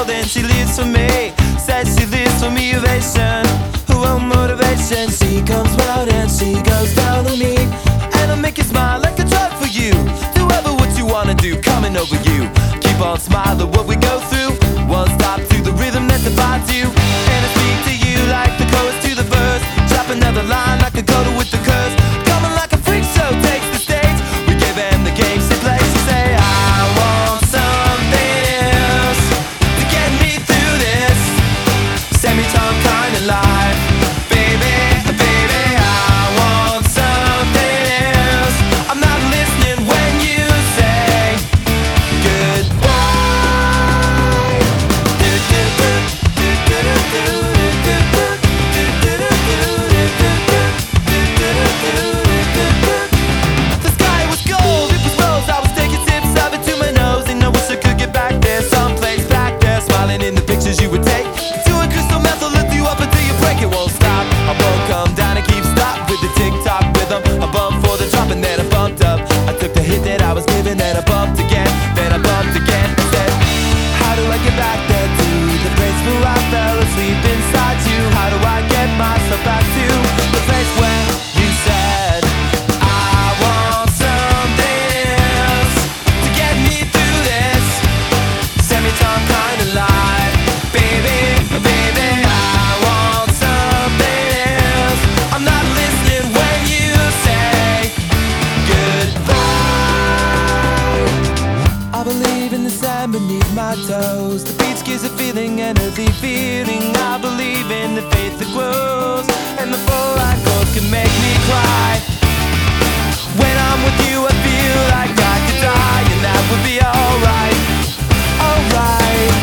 world and she lives for me. Says she lives for motivation. Oh, motivation. She comes round and she goes down on me. And I'll make you smile like a drug for you. Do ever what you wanna do, coming over you. Keep on smiling what we go through. One stop to the rhythm that divides you. And I speak to you like the chorus to the verse. Drop another line like a coda my toes. The beach gives a feeling, an earthy feeling. I believe in the faith that grows, and the full I chords can make me cry. When I'm with you, I feel like I could die, and that would be alright, alright.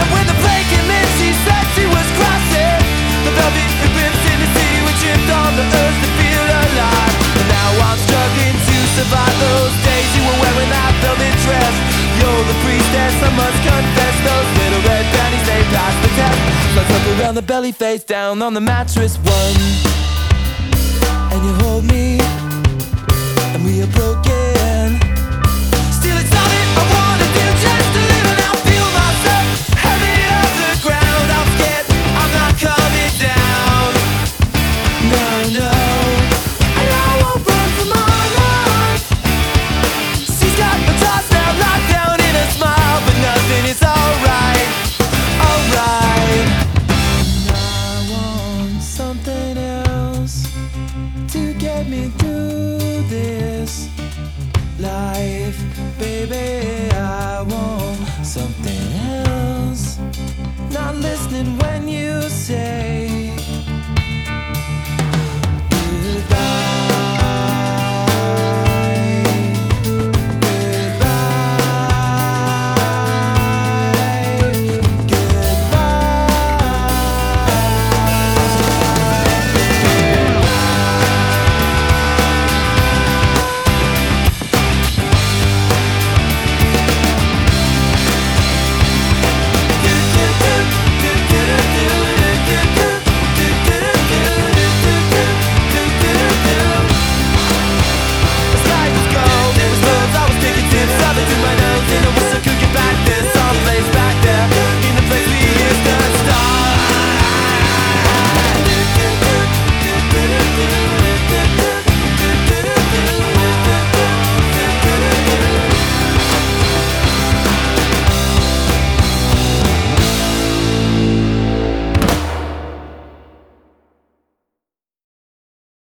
And when the plane came in, she said she was crossing the velvet ribbons in the city. We tripped on the earth to feel alive, and now I'm struggling to survive those days you were wearing that velvet dress. You're the priestess, I must confess. Those little red panties, they passed the test. Let's look around the belly, face down on the mattress. One, and you hold me and we are broken. To get me through this life, baby. I want something else.